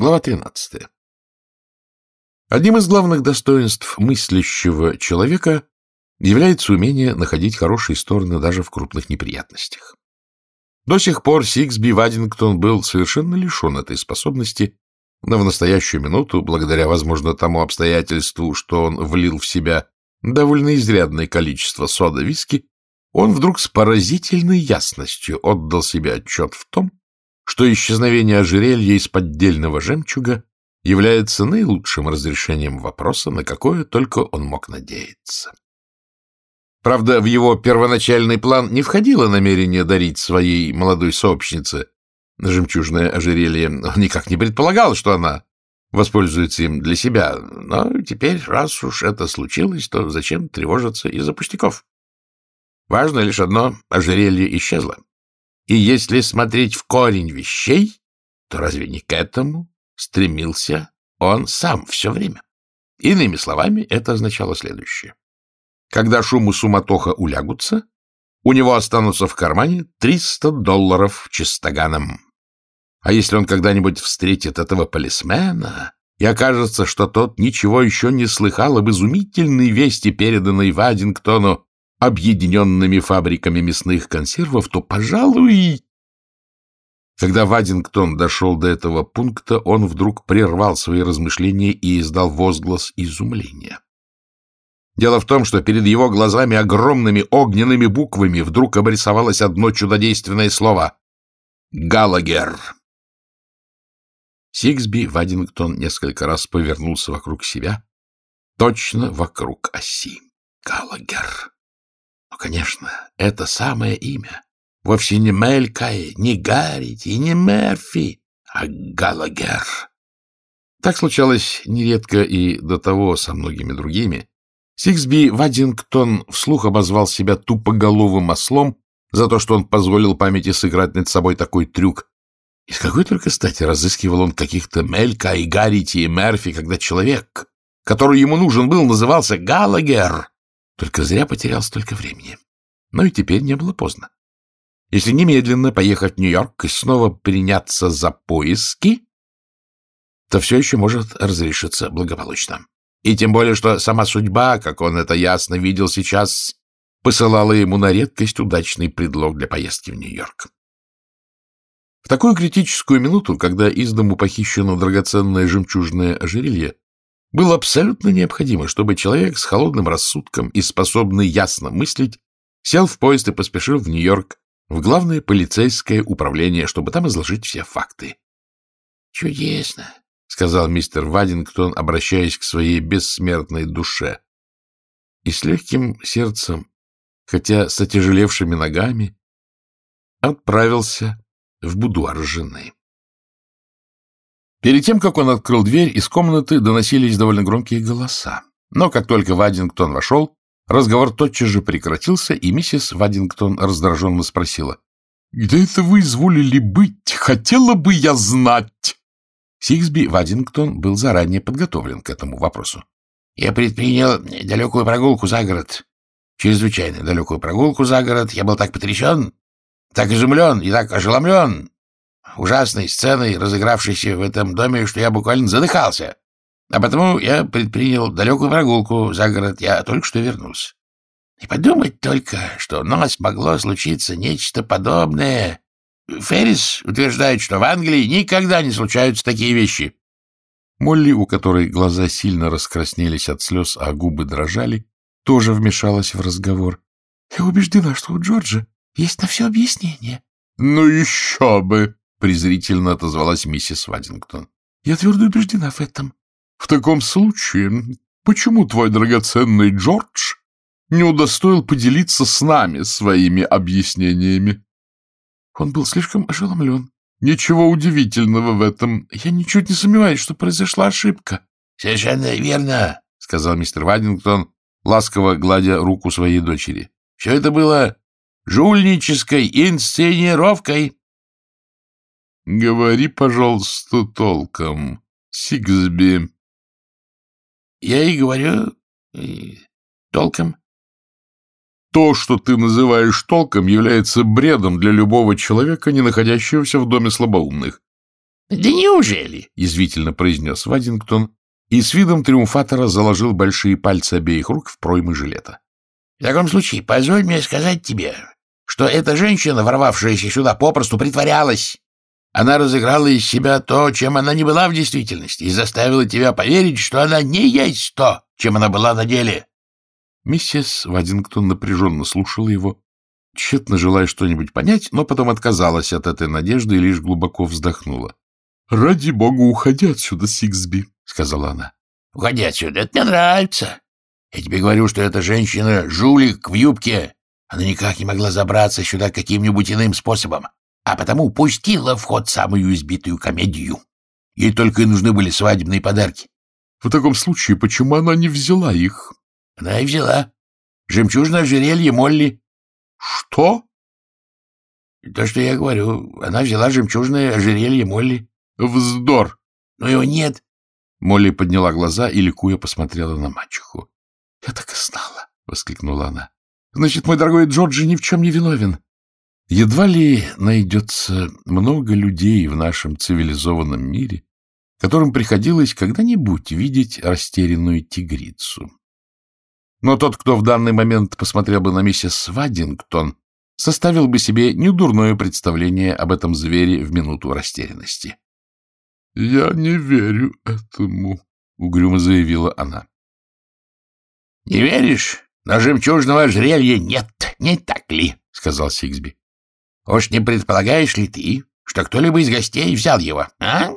Глава 13. Одним из главных достоинств мыслящего человека является умение находить хорошие стороны даже в крупных неприятностях. До сих пор Сиксби Вадингтон был совершенно лишен этой способности, но в настоящую минуту, благодаря, возможно, тому обстоятельству, что он влил в себя довольно изрядное количество сода-виски, он вдруг с поразительной ясностью отдал себе отчет в том, что исчезновение ожерелья из поддельного жемчуга является наилучшим разрешением вопроса, на какое только он мог надеяться. Правда, в его первоначальный план не входило намерение дарить своей молодой сообщнице жемчужное ожерелье. Он никак не предполагал, что она воспользуется им для себя. Но теперь, раз уж это случилось, то зачем тревожиться из-за пустяков? Важно лишь одно — ожерелье исчезло. И если смотреть в корень вещей, то разве не к этому стремился он сам все время? Иными словами, это означало следующее. Когда шум и суматоха улягутся, у него останутся в кармане 300 долларов чистоганом. А если он когда-нибудь встретит этого полисмена и окажется, что тот ничего еще не слыхал об изумительной вести, переданной Вадингтону объединенными фабриками мясных консервов, то, пожалуй... Когда Вадингтон дошел до этого пункта, он вдруг прервал свои размышления и издал возглас изумления. Дело в том, что перед его глазами огромными огненными буквами вдруг обрисовалось одно чудодейственное слово — «Галагер». Сиксби Вадингтон несколько раз повернулся вокруг себя, точно вокруг оси. Галагер. Ну, конечно, это самое имя. Вовсе не Мелькай, не Гаррити, не Мерфи, а Галагер. Так случалось нередко и до того со многими другими. Сиксби Вадингтон вслух обозвал себя тупоголовым ослом за то, что он позволил памяти сыграть над собой такой трюк. И с какой только стати разыскивал он каких-то Мелька и Гаррити и Мерфи, когда человек, который ему нужен был, назывался Галагер. Только зря потерял столько времени. Но и теперь не было поздно. Если немедленно поехать в Нью-Йорк и снова приняться за поиски, то все еще может разрешиться благополучно. И тем более, что сама судьба, как он это ясно видел сейчас, посылала ему на редкость удачный предлог для поездки в Нью-Йорк. В такую критическую минуту, когда из дому похищено драгоценное жемчужное ожерелье, было абсолютно необходимо, чтобы человек с холодным рассудком и способный ясно мыслить сел в поезд и поспешил в Нью-Йорк, в главное полицейское управление, чтобы там изложить все факты. — Чудесно, — сказал мистер Вадингтон, обращаясь к своей бессмертной душе. И с легким сердцем, хотя с отяжелевшими ногами, отправился в будуар жены. Перед тем, как он открыл дверь, из комнаты доносились довольно громкие голоса. Но как только Вадингтон вошел, разговор тотчас же прекратился, и миссис Вадингтон раздраженно спросила. — Где это вы изволили быть? Хотела бы я знать! Сиксби Вадингтон был заранее подготовлен к этому вопросу. — Я предпринял далекую прогулку за город. Чрезвычайно далекую прогулку за город. Я был так потрясен, так изумлен и так ошеломлен, ужасной сценой, разыгравшейся в этом доме, что я буквально задыхался. А потому я предпринял далекую прогулку за город. Я только что вернулся. И подумать только, что у нас могло случиться нечто подобное. Феррис утверждает, что в Англии никогда не случаются такие вещи. Молли, у которой глаза сильно раскраснелись от слез, а губы дрожали, тоже вмешалась в разговор. — Я убеждена, что у Джорджа есть на все объяснение. — Ну еще бы! Презрительно отозвалась миссис Вадингтон. — Я твердо убеждена в этом. — В таком случае, почему твой драгоценный Джордж не удостоил поделиться с нами своими объяснениями? Он был слишком ошеломлен. Ничего удивительного в этом. Я ничуть не сомневаюсь, что произошла ошибка. — Совершенно верно, — сказал мистер Вадингтон, ласково гладя руку своей дочери. — Все это было жульнической инсценировкой. — Говори, пожалуйста, толком, Сиксби. — Я и говорю толком. — То, что ты называешь толком, является бредом для любого человека, не находящегося в доме слабоумных. Да неужели? — язвительно произнес Вадингтон и с видом триумфатора заложил большие пальцы обеих рук в проймы жилета. — В таком случае, позволь мне сказать тебе, что эта женщина, ворвавшаяся сюда, попросту притворялась. Она разыграла из себя то, чем она не была в действительности, и заставила тебя поверить, что она не есть то, чем она была на деле. Миссис Вадингтон напряженно слушала его, тщетно желая что-нибудь понять, но потом отказалась от этой надежды и лишь глубоко вздохнула. — Ради бога, уходи отсюда, Сиксби, — сказала она. — Уходи отсюда, это мне нравится. Я тебе говорю, что эта женщина — жулик в юбке. Она никак не могла забраться сюда каким-нибудь иным способом, а потому пустила в ход самую избитую комедию. Ей только и нужны были свадебные подарки. — В таком случае, почему она не взяла их? — Она и взяла. Жемчужное ожерелье Молли. — Что? — То, что я говорю. Она взяла жемчужное ожерелье Молли. — Вздор! — Но его нет. Молли подняла глаза и, ликуя, посмотрела на мачеху. — Я так и знала! — воскликнула она. — Значит, мой дорогой Джорджи ни в чем не виновен. Едва ли найдется много людей в нашем цивилизованном мире, которым приходилось когда-нибудь видеть растерянную тигрицу. Но тот, кто в данный момент посмотрел бы на миссис Вадингтон, составил бы себе недурное представление об этом звере в минуту растерянности. — Я не верю этому, — угрюмо заявила она. — Не веришь? Но жемчужного ожерелья нет, не так ли? — сказал Сиксби. — Уж не предполагаешь ли ты, что кто-либо из гостей взял его, а?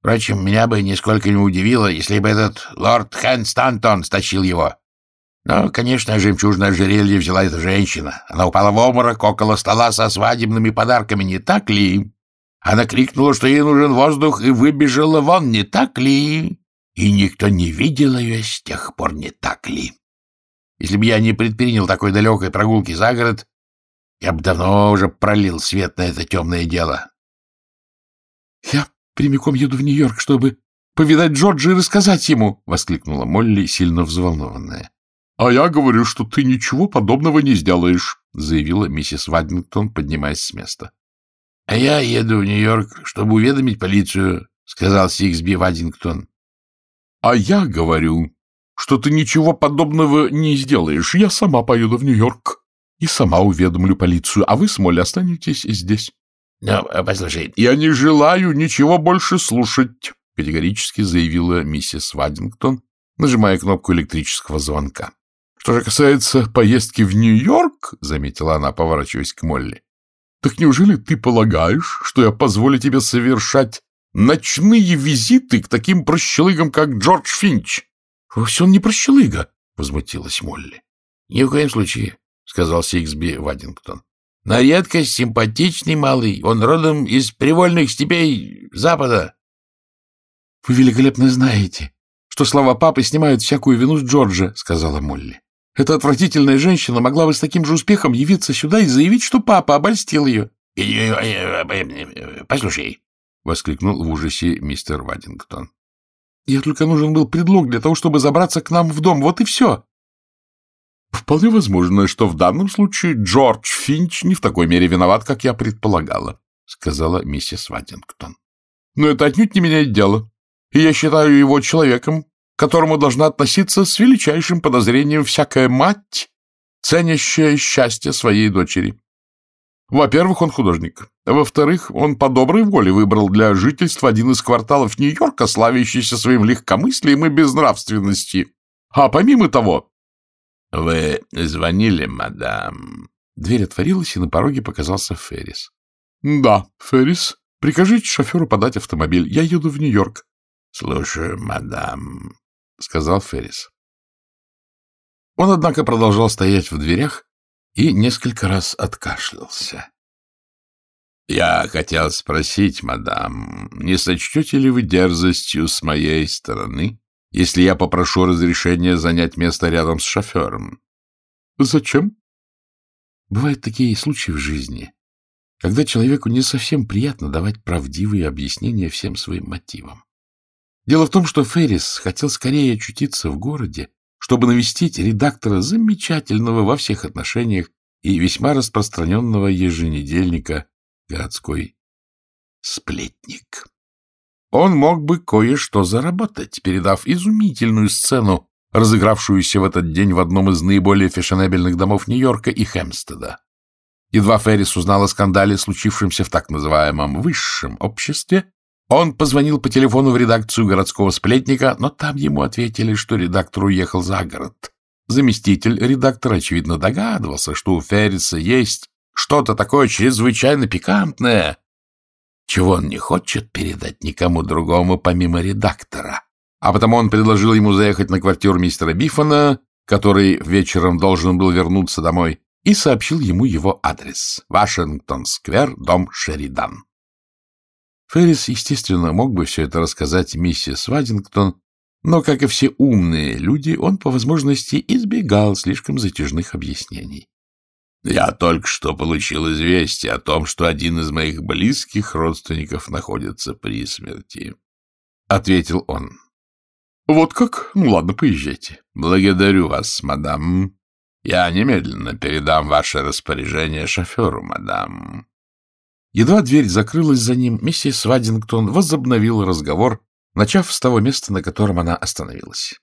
Впрочем, меня бы нисколько не удивило, если бы этот лорд Хэн Стантон стащил его. Но, конечно, жемчужное ожерелье взяла эта женщина. Она упала в обморок около стола со свадебными подарками, не так ли? Она крикнула, что ей нужен воздух, и выбежала вон, не так ли? И никто не видел ее с тех пор, не так ли? Если бы я не предпринял такой далекой прогулки за город, я бы давно уже пролил свет на это темное дело. — Я прямиком еду в Нью-Йорк, чтобы повидать Джорджа и рассказать ему, — воскликнула Молли, сильно взволнованная. — А я говорю, что ты ничего подобного не сделаешь, — заявила миссис Вадингтон, поднимаясь с места. — А я еду в Нью-Йорк, чтобы уведомить полицию, — сказал Сиксби Вадингтон. — А я говорю, что ты ничего подобного не сделаешь. Я сама поеду в Нью-Йорк и сама уведомлю полицию, а вы с Молли останетесь здесь. — Ну, послушай... — Я не желаю ничего больше слушать, — категорически заявила миссис Вадингтон, нажимая кнопку электрического звонка. Что же касается поездки в Нью-Йорк, — заметила она, поворачиваясь к Молли, — так неужели ты полагаешь, что я позволю тебе совершать ночные визиты к таким прощелыгам, как Джордж Финч? — Вовсе он не прощелыга, — возмутилась Молли. — Ни в коем случае, — сказал Сиксби Вадингтон. — На редкость симпатичный малый. Он родом из привольных степей Запада. — Вы великолепно знаете, что слова папы снимают всякую вину с Джорджа, — сказала Молли. Эта отвратительная женщина могла бы с таким же успехом явиться сюда и заявить, что папа обольстил ее. — Послушай, — воскликнул в ужасе мистер Вадингтон. — Я только нужен был предлог для того, чтобы забраться к нам в дом. Вот и все. — Вполне возможно, что в данном случае Джордж Финч не в такой мере виноват, как я предполагала, — сказала миссис Вадингтон. — Но это отнюдь не меняет дело, и я считаю его человеком, к которому должна относиться с величайшим подозрением всякая мать, ценящая счастье своей дочери. Во-первых, он художник. Во-вторых, он по доброй воле выбрал для жительства один из кварталов Нью-Йорка, славящийся своим легкомыслием и безнравственностью. А помимо того... — Вы звонили, мадам? Дверь отворилась, и на пороге показался Феррис. — Да, Феррис, прикажите шоферу подать автомобиль. Я еду в Нью-Йорк. — Слушаю, мадам. — сказал Феррис. Он, однако, продолжал стоять в дверях и несколько раз откашлялся. — Я хотел спросить, мадам, не сочтете ли вы дерзостью с моей стороны, если я попрошу разрешения занять место рядом с шофером? — Зачем? Бывают такие случаи в жизни, когда человеку не совсем приятно давать правдивые объяснения всем своим мотивам. Дело в том, что Феррис хотел скорее очутиться в городе, чтобы навестить редактора замечательного во всех отношениях и весьма распространенного еженедельника «Городской». сплетник. Он мог бы кое-что заработать, передав изумительную сцену, разыгравшуюся в этот день в одном из наиболее фешенебельных домов Нью-Йорка и Хэмстеда. Едва Феррис узнал о скандале, случившемся в так называемом «высшем обществе», он позвонил по телефону в редакцию городского сплетника, но там ему ответили, что редактор уехал за город. Заместитель редактора, очевидно, догадывался, что у Ферриса есть что-то такое чрезвычайно пикантное, чего он не хочет передать никому другому, помимо редактора. А потому он предложил ему заехать на квартиру мистера Бифона, который вечером должен был вернуться домой, и сообщил ему его адрес — Вашингтон-сквер, дом Шеридан. Феррис, естественно, мог бы все это рассказать миссис Вадингтон, но, как и все умные люди, он по возможности избегал слишком затяжных объяснений. «Я только что получил известие о том, что один из моих близких родственников находится при смерти», — ответил он. «Вот как? Ну ладно, поезжайте». «Благодарю вас, мадам. Я немедленно передам ваше распоряжение шоферу, мадам». Едва дверь закрылась за ним, миссис Вадингтон возобновила разговор, начав с того места, на котором она остановилась.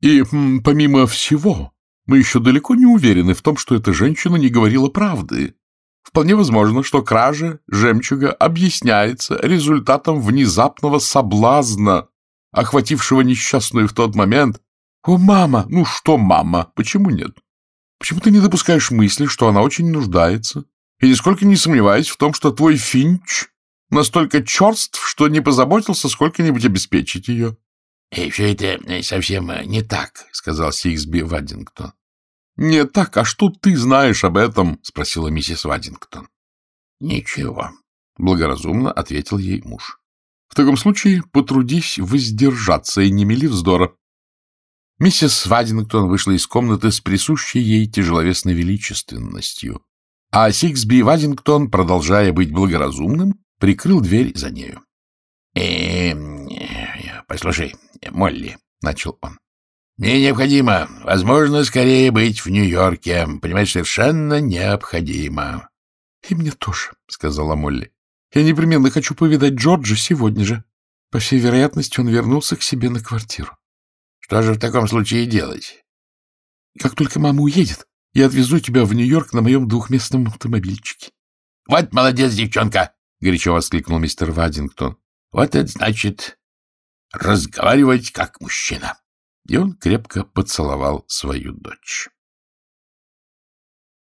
И, помимо всего, мы еще далеко не уверены в том, что эта женщина не говорила правды. Вполне возможно, что кража жемчуга объясняется результатом внезапного соблазна, охватившего несчастную в тот момент. «О, мама! Ну что, мама? Почему нет? Почему ты не допускаешь мысли, что она очень нуждается? И нисколько не сомневаюсь в том, что твой Финч настолько черств, что не позаботился сколько-нибудь обеспечить ее. — И все это э, совсем э, не так, — сказал Сиксби Вадингтон. — Не так? А что ты знаешь об этом? — спросила миссис Вадингтон. — Ничего, — благоразумно ответил ей муж. — В таком случае потрудись воздержаться и не мели вздора. Миссис Вадингтон вышла из комнаты с присущей ей тяжеловесной величественностью, а Сиксби Вадингтон, продолжая быть благоразумным, прикрыл дверь за нею. «Э, — Послушай, Молли, — начал он, — мне необходимо, возможно, скорее быть в Нью-Йорке. Понимаешь, совершенно необходимо. — И мне тоже, — сказала Молли. — Я непременно хочу повидать Джорджа сегодня же. По всей вероятности, он вернулся к себе на квартиру. — Что же в таком случае делать? — Как только мама уедет, я отвезу тебя в Нью-Йорк на моем двухместном автомобильчике. — Вот молодец, девчонка! — горячо воскликнул мистер Вадингтон. — Вот это значит разговаривать как мужчина. И он крепко поцеловал свою дочь.